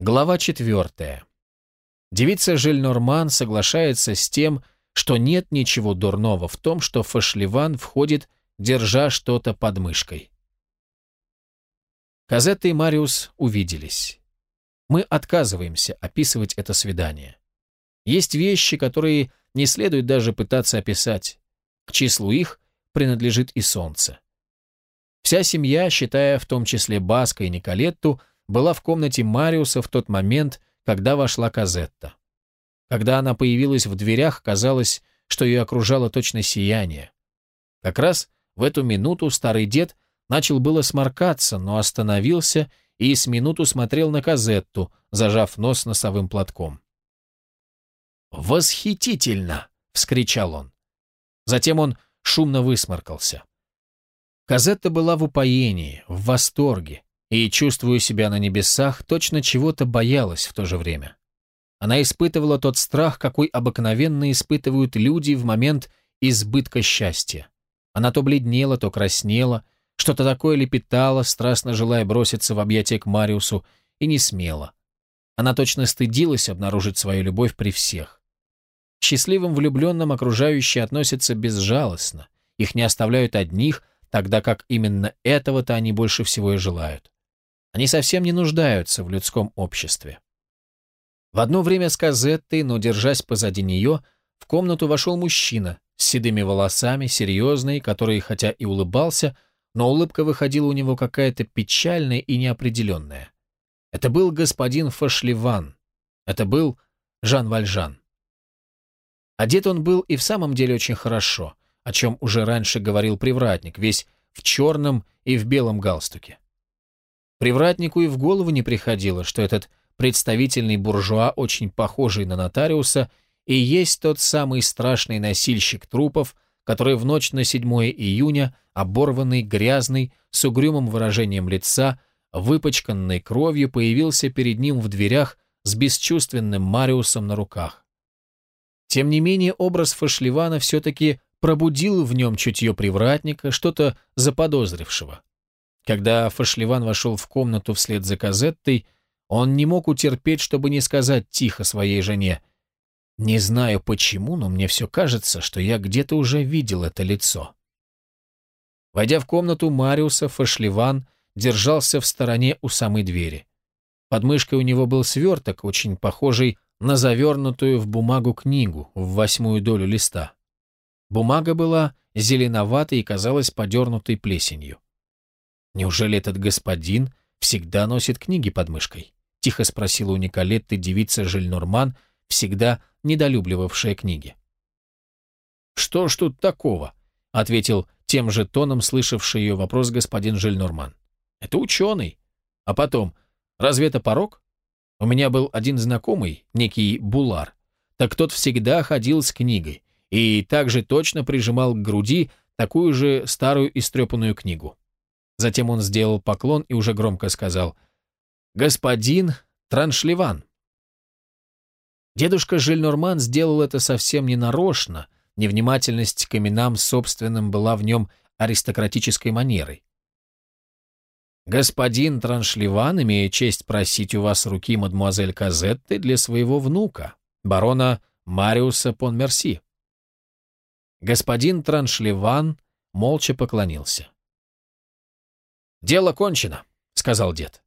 Глава четвертая. Девица Жильнорман соглашается с тем, что нет ничего дурного в том, что Фашливан входит, держа что-то под мышкой. Казетта и Мариус увиделись. Мы отказываемся описывать это свидание. Есть вещи, которые не следует даже пытаться описать. К числу их принадлежит и солнце. Вся семья, считая в том числе Баска и Николетту, была в комнате Мариуса в тот момент, когда вошла Казетта. Когда она появилась в дверях, казалось, что ее окружало точно сияние. Как раз в эту минуту старый дед начал было сморкаться, но остановился и с минуту смотрел на Казетту, зажав нос носовым платком. «Восхитительно!» — вскричал он. Затем он шумно высморкался. Казетта была в упоении, в восторге, и, чувствуя себя на небесах, точно чего-то боялась в то же время. Она испытывала тот страх, какой обыкновенно испытывают люди в момент избытка счастья. Она то бледнела, то краснела, что-то такое лепетала, страстно желая броситься в объятия к Мариусу, и не смела. Она точно стыдилась обнаружить свою любовь при всех. К счастливым влюбленным окружающие относятся безжалостно, их не оставляют одних, тогда как именно этого-то они больше всего и желают. Они совсем не нуждаются в людском обществе. В одно время с Казеттой, но держась позади нее, в комнату вошел мужчина с седыми волосами, серьезный, который хотя и улыбался, но улыбка выходила у него какая-то печальная и неопределенная. Это был господин Фашливан. Это был Жан Вальжан. Одет он был и в самом деле очень хорошо, о чем уже раньше говорил привратник, весь в черном и в белом галстуке. Привратнику и в голову не приходило, что этот представительный буржуа, очень похожий на нотариуса, и есть тот самый страшный носильщик трупов, который в ночь на 7 июня, оборванный, грязный, с угрюмым выражением лица, выпачканной кровью, появился перед ним в дверях с бесчувственным Мариусом на руках. Тем не менее, образ Фашливана все-таки пробудил в нем чутье привратника, что-то заподозрившего. Когда Фашливан вошел в комнату вслед за Казеттой, он не мог утерпеть, чтобы не сказать тихо своей жене. «Не знаю почему, но мне все кажется, что я где-то уже видел это лицо». Войдя в комнату Мариуса, Фашливан держался в стороне у самой двери. Под мышкой у него был сверток, очень похожий на завернутую в бумагу книгу в восьмую долю листа. Бумага была зеленоватой и казалась подернутой плесенью. Неужели этот господин всегда носит книги под мышкой? Тихо спросила у Николетты девица Жильнорман, всегда недолюбливавшая книги. «Что ж тут такого?» — ответил тем же тоном слышавший ее вопрос господин Жильнорман. «Это ученый. А потом, разве это порог? У меня был один знакомый, некий Булар. Так тот всегда ходил с книгой и также точно прижимал к груди такую же старую истрепанную книгу. Затем он сделал поклон и уже громко сказал «Господин Траншливан». Дедушка Жильнорман сделал это совсем ненарочно, невнимательность к именам собственным была в нем аристократической манерой. «Господин Траншливан, имея честь просить у вас руки мадемуазель Казетты для своего внука, барона Мариуса Понмерси». Господин Траншливан молча поклонился. «Дело кончено», — сказал дед.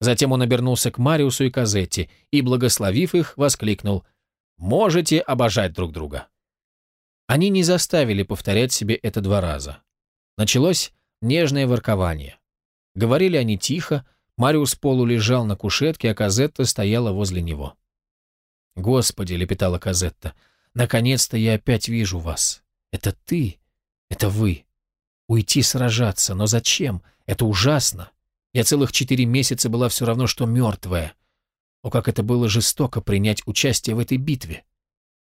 Затем он обернулся к Мариусу и Казетте и, благословив их, воскликнул «Можете обожать друг друга». Они не заставили повторять себе это два раза. Началось нежное воркование. Говорили они тихо, Мариус полу лежал на кушетке, а Казетта стояла возле него. «Господи!» — лепетала Казетта. «Наконец-то я опять вижу вас. Это ты, это вы. Уйти сражаться, но зачем? Это ужасно. Я целых четыре месяца была все равно, что мертвая. О, как это было жестоко принять участие в этой битве.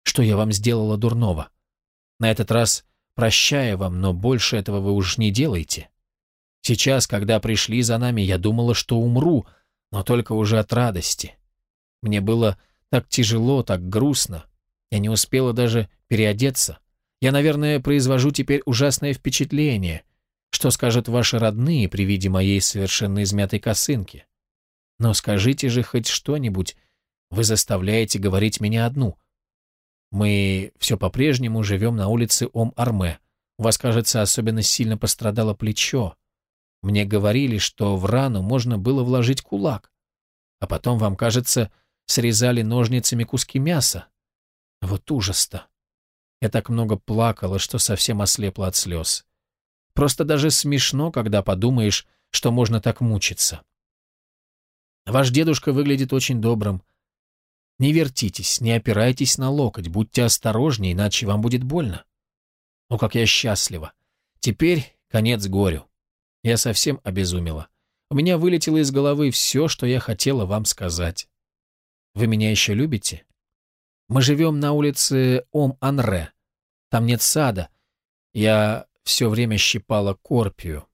Что я вам сделала дурного? На этот раз прощаю вам, но больше этого вы уж не делайте. Сейчас, когда пришли за нами, я думала, что умру, но только уже от радости. Мне было так тяжело, так грустно. Я не успела даже переодеться. Я, наверное, произвожу теперь ужасное впечатление. Что скажут ваши родные при виде моей совершенно измятой косынки? Но скажите же хоть что-нибудь. Вы заставляете говорить меня одну. Мы все по-прежнему живем на улице Ом-Арме. У вас, кажется, особенно сильно пострадало плечо. Мне говорили, что в рану можно было вложить кулак. А потом, вам кажется, срезали ножницами куски мяса. Вот ужас-то. Я так много плакала, что совсем ослепла от слез. Просто даже смешно, когда подумаешь, что можно так мучиться. Ваш дедушка выглядит очень добрым. Не вертитесь, не опирайтесь на локоть, будьте осторожнее, иначе вам будет больно. О, как я счастлива. Теперь конец горю. Я совсем обезумела. У меня вылетело из головы все, что я хотела вам сказать. Вы меня еще любите? Мы живем на улице Ом-Анре. Там нет сада. Я все время щипала корпию.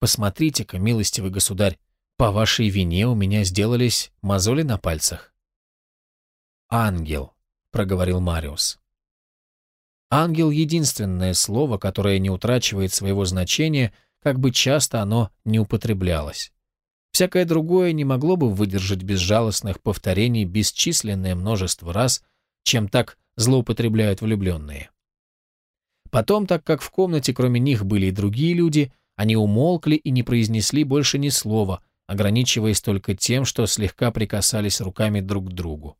Посмотрите-ка, милостивый государь, по вашей вине у меня сделались мозоли на пальцах. «Ангел», — проговорил Мариус. «Ангел» — единственное слово, которое не утрачивает своего значения, как бы часто оно не употреблялось. Всякое другое не могло бы выдержать безжалостных повторений бесчисленное множество раз, чем так злоупотребляют влюбленные. Потом, так как в комнате кроме них были и другие люди, они умолкли и не произнесли больше ни слова, ограничиваясь только тем, что слегка прикасались руками друг к другу.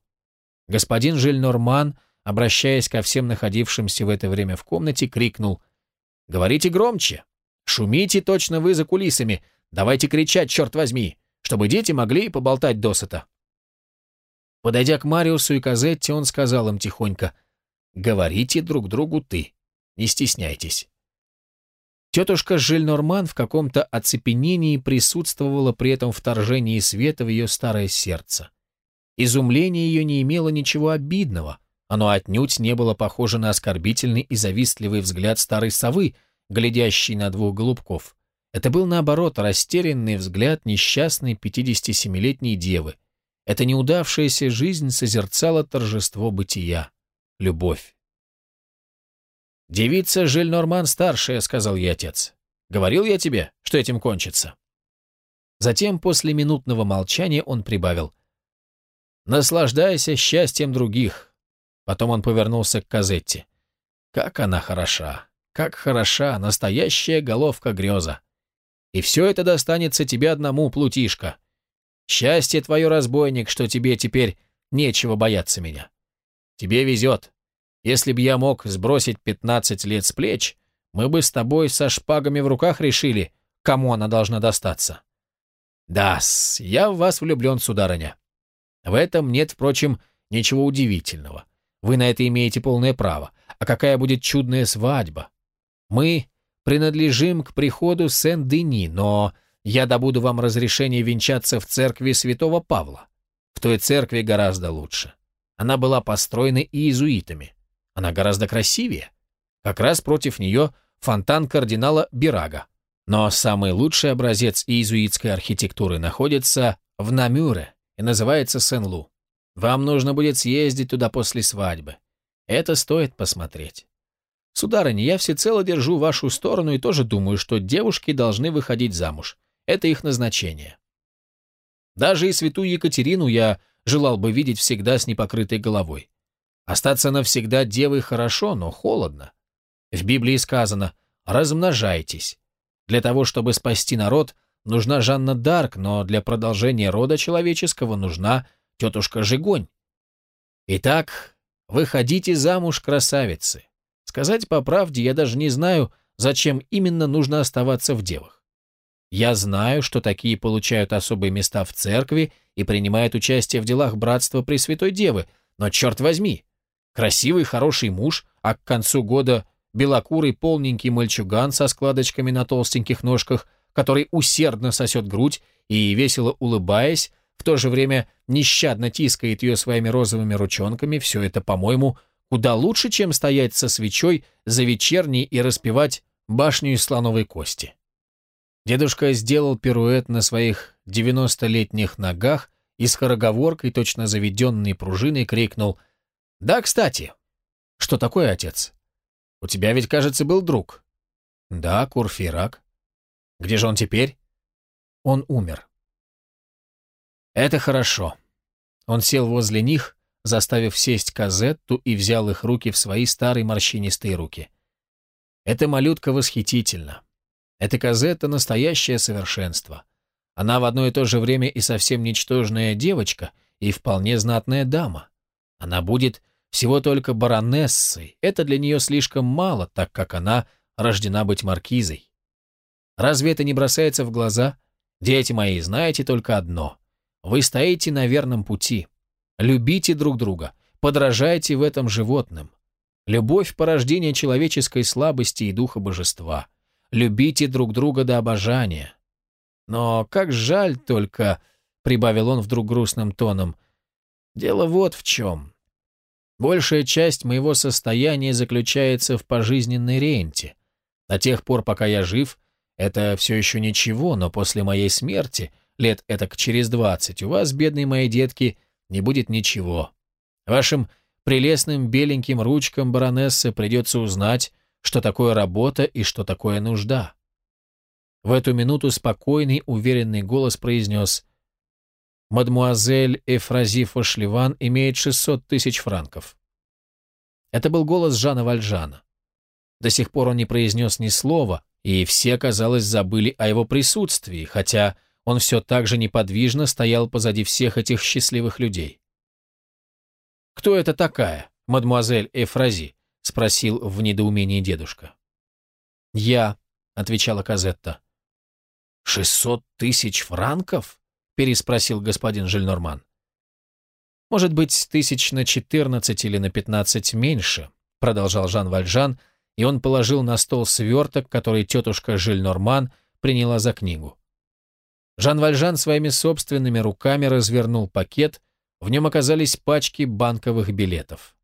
Господин Жильнорман, обращаясь ко всем находившимся в это время в комнате, крикнул «Говорите громче! Шумите точно вы за кулисами! Давайте кричать, черт возьми, чтобы дети могли поболтать досыта!» Подойдя к Мариусу и Казетте, он сказал им тихонько «Говорите друг другу ты». Не стесняйтесь. Тетушка Жильнорман в каком-то оцепенении присутствовала при этом вторжении света в ее старое сердце. Изумление ее не имело ничего обидного, оно отнюдь не было похоже на оскорбительный и завистливый взгляд старой совы, глядящей на двух голубков. Это был, наоборот, растерянный взгляд несчастной 57-летней девы. Эта неудавшаяся жизнь созерцала торжество бытия, любовь. «Девица Жильнорман старшая», — сказал ей отец. «Говорил я тебе, что этим кончится». Затем, после минутного молчания, он прибавил. «Наслаждайся счастьем других». Потом он повернулся к Казетте. «Как она хороша! Как хороша! Настоящая головка греза! И все это достанется тебе одному, плутишка. Счастье твое, разбойник, что тебе теперь нечего бояться меня. Тебе везет. Если б я мог сбросить пятнадцать лет с плеч, мы бы с тобой со шпагами в руках решили, кому она должна достаться. Да-с, я в вас влюблен, сударыня. В этом нет, впрочем, ничего удивительного. Вы на это имеете полное право. А какая будет чудная свадьба? Мы принадлежим к приходу Сен-Дени, но я добуду вам разрешение венчаться в церкви святого Павла. В той церкви гораздо лучше. Она была построена иезуитами. Она гораздо красивее. Как раз против нее фонтан кардинала Бирага. Но самый лучший образец иезуитской архитектуры находится в Намюре и называется Сен-Лу. Вам нужно будет съездить туда после свадьбы. Это стоит посмотреть. Сударыня, я всецело держу вашу сторону и тоже думаю, что девушки должны выходить замуж. Это их назначение. Даже и святую Екатерину я желал бы видеть всегда с непокрытой головой. Остаться навсегда девой хорошо, но холодно. В Библии сказано «размножайтесь». Для того, чтобы спасти народ, нужна Жанна Дарк, но для продолжения рода человеческого нужна тетушка Жигонь. Итак, выходите замуж, красавицы. Сказать по правде, я даже не знаю, зачем именно нужно оставаться в девах. Я знаю, что такие получают особые места в церкви и принимают участие в делах братства Пресвятой Девы, но черт возьми, Красивый, хороший муж, а к концу года белокурый полненький мальчуган со складочками на толстеньких ножках, который усердно сосет грудь и, весело улыбаясь, в то же время нещадно тискает ее своими розовыми ручонками, все это, по-моему, куда лучше, чем стоять со свечой за вечерней и распевать башню из слоновой кости. Дедушка сделал пируэт на своих девяностолетних ногах и с скороговоркой, точно заведенной пружиной, крикнул да, кстати. Что такое, отец? У тебя ведь, кажется, был друг. Да, Курфирак. Где же он теперь? Он умер. Это хорошо. Он сел возле них, заставив сесть Казетту и взял их руки в свои старые морщинистые руки. Эта малютка восхитительна. Эта Казетта — настоящее совершенство. Она в одно и то же время и совсем ничтожная девочка, и вполне знатная дама. Она будет всего только баронессой. Это для нее слишком мало, так как она рождена быть маркизой. Разве это не бросается в глаза? Дети мои, знаете только одно. Вы стоите на верном пути. Любите друг друга, подражайте в этом животным. Любовь – порождение человеческой слабости и духа божества. Любите друг друга до обожания. Но как жаль только, — прибавил он вдруг грустным тоном, — дело вот в чем. Большая часть моего состояния заключается в пожизненной ренте. До тех пор, пока я жив, это все еще ничего, но после моей смерти, лет этак через двадцать, у вас, бедные мои детки, не будет ничего. Вашим прелестным беленьким ручкам баронессы придется узнать, что такое работа и что такое нужда. В эту минуту спокойный, уверенный голос произнес «Мадмуазель Эфрази Фошливан имеет 600 тысяч франков». Это был голос Жана Вальжана. До сих пор он не произнес ни слова, и все, казалось, забыли о его присутствии, хотя он все так же неподвижно стоял позади всех этих счастливых людей. «Кто это такая, мадмуазель Эфрази?» — спросил в недоумении дедушка. «Я», — отвечала Казетта. «Шестьсот тысяч франков?» — переспросил господин Жильнорман. «Может быть, тысяч на четырнадцать или на пятнадцать меньше», — продолжал Жан Вальжан, и он положил на стол сверток, который тетушка Жильнорман приняла за книгу. Жан Вальжан своими собственными руками развернул пакет, в нем оказались пачки банковых билетов.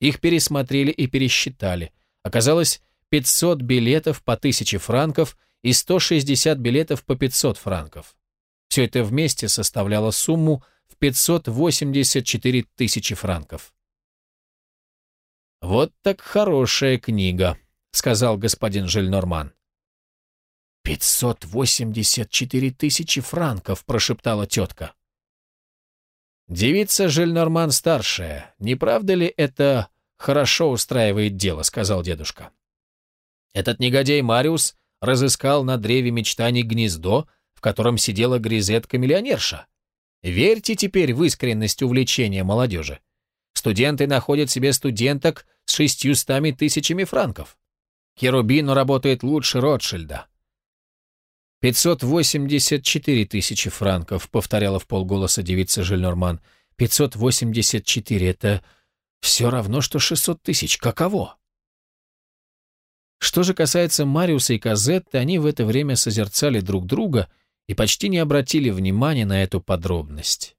Их пересмотрели и пересчитали. Оказалось, 500 билетов по 1000 франков и 160 билетов по 500 франков. Все это вместе составляло сумму в 584 тысячи франков. «Вот так хорошая книга», — сказал господин Жильнорман. «584 тысячи франков», — прошептала тетка. «Девица Жильнорман-старшая, не правда ли это хорошо устраивает дело?» — сказал дедушка. «Этот негодяй Мариус разыскал на древе мечтаний гнездо, котором сидела грезетка-миллионерша. Верьте теперь в искренность увлечения молодежи. Студенты находят себе студенток с шестьюстами тысячами франков. Херубину работает лучше Ротшильда. «Пятьсот восемьдесят четыре тысячи франков», — повторяла в полголоса девица Жильнорман. «Пятьсот восемьдесят четыре — это все равно, что шестьсот тысяч. Каково?» Что же касается Мариуса и Казетты, они в это время созерцали друг друга и почти не обратили внимания на эту подробность.